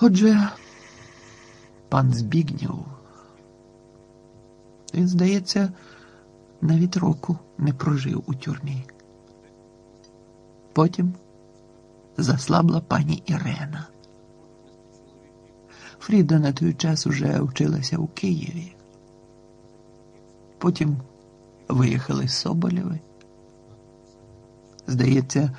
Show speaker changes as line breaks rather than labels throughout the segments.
Отже, пан Збігнєв, він, здається, навіть року не прожив у тюрмі. Потім заслабла пані Ірена. Фріда на той час уже вчилася у Києві. Потім виїхали з Соболєви. Здається,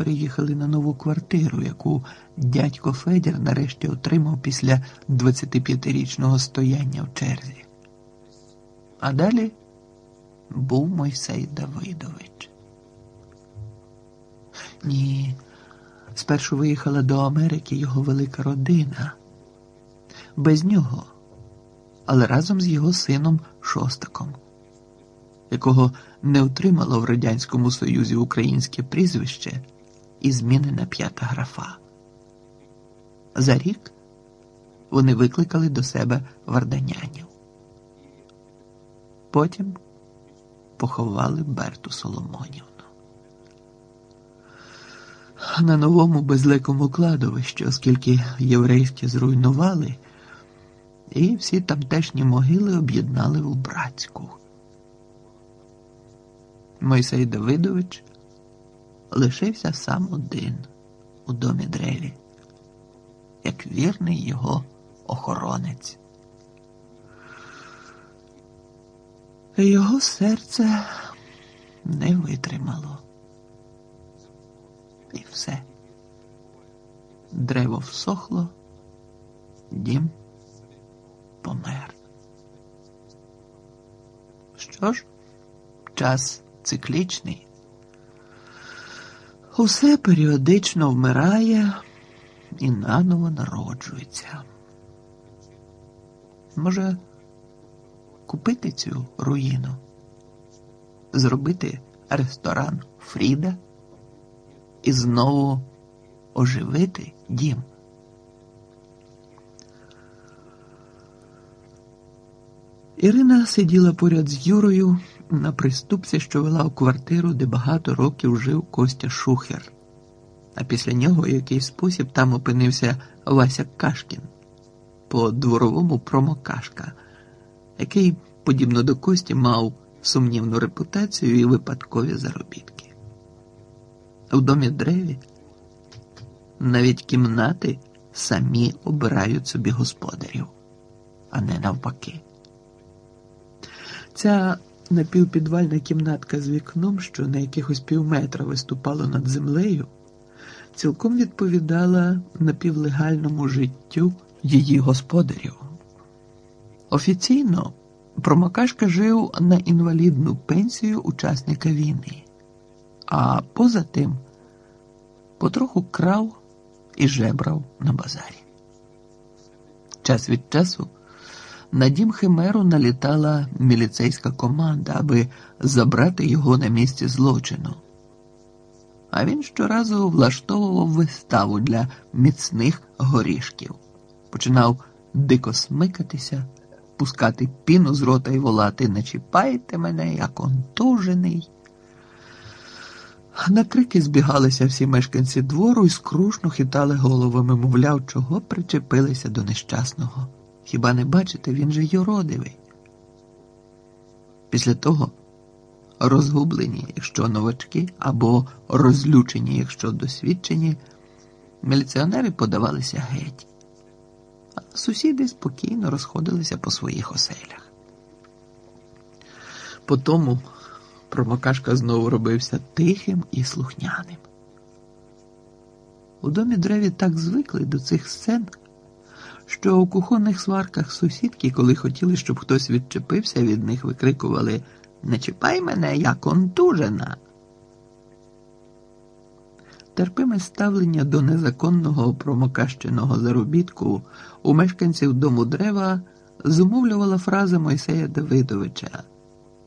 переїхали на нову квартиру, яку дядько Федір нарешті отримав після 25-річного стояння в черзі. А далі був Мойсей Давидович. Ні, спершу виїхала до Америки його велика родина. Без нього, але разом з його сином Шостаком, якого не отримало в Радянському Союзі українське прізвище і змінена п'ята графа. За рік вони викликали до себе варданянів. Потім поховали Берту Соломонівну. На новому безлекому кладовищі, оскільки єврейські зруйнували, і всі тамтешні могили об'єднали в братську. Мойсей Давидович лишився сам один у домі древі, як вірний його охоронець. Його серце не витримало. І все. Древо всохло, дім помер. Що ж, час циклічний. Усе періодично вмирає і наново народжується. Може, купити цю руїну, зробити ресторан Фріда і знову оживити дім. Ірина сиділа поряд з Юрою на приступці, що вела у квартиру, де багато років жив Костя Шухер. А після нього в якийсь спосіб там опинився Вася Кашкін по дворовому промокашка, який, подібно до Кості, мав сумнівну репутацію і випадкові заробітки. У домі древі навіть кімнати самі обирають собі господарів, а не навпаки. Ця напівпідвальна кімнатка з вікном, що на якихось півметра виступало над землею, цілком відповідала напівлегальному життю її господарів. Офіційно Промокашка жив на інвалідну пенсію учасника війни, а поза тим потроху крав і жебрав на базарі. Час від часу на дім Химеру налітала міліцейська команда, аби забрати його на місці злочину. А він щоразу влаштовував виставу для міцних горішків, починав дико смикатися, пускати піну з рота і волати Не чіпайте мене, я контужений. На крики збігалися всі мешканці двору і скрушно хитали головами, мовляв, чого причепилися до нещасного. Хіба не бачите, він же юродивий. Після того розгублені, якщо новачки, або розлючені, якщо досвідчені, міліціонери подавалися геть, а сусіди спокійно розходилися по своїх оселях. По тому промокашка знову робився тихим і слухняним. У домі древі так звикли до цих сцен що у кухонних сварках сусідки, коли хотіли, щоб хтось відчепився від них, викрикували Не чіпай мене, я контужена. Терпиме ставлення до незаконного промокащеного заробітку у мешканців дому дерева зумовлювала фраза Мойсея Давидовича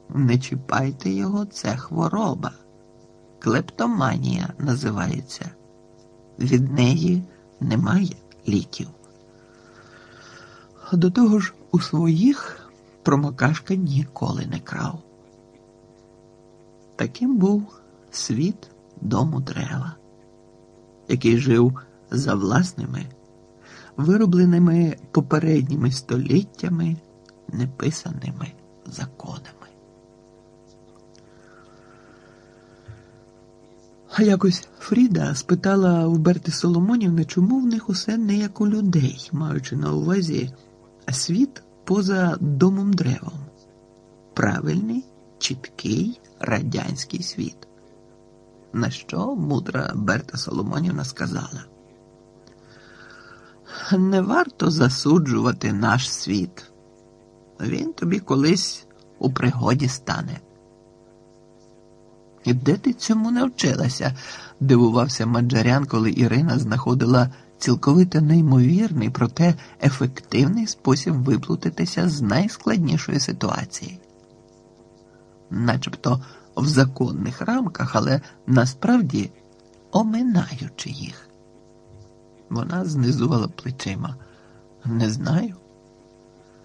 Не чіпайте його, це хвороба. Клептоманія називається. Від неї немає ліків. До того ж, у своїх промокашка ніколи не крав. Таким був світ дому дерева, який жив за власними, виробленими попередніми століттями неписаними законами. А якось Фріда спитала у Берти Соломонівни, чому в них усе не як у людей, маючи на увазі світ поза домом древом. Правильний, чіткий радянський світ. На що мудра Берта Соломонівна сказала? Не варто засуджувати наш світ. Він тобі колись у пригоді стане. І де ти цьому навчилася? дивувався Маджарян, коли Ірина знаходила цілковито неймовірний, проте ефективний спосіб виплутатися з найскладнішої ситуації. Начебто в законних рамках, але насправді оминаючи їх. Вона знизувала плечима. Не знаю.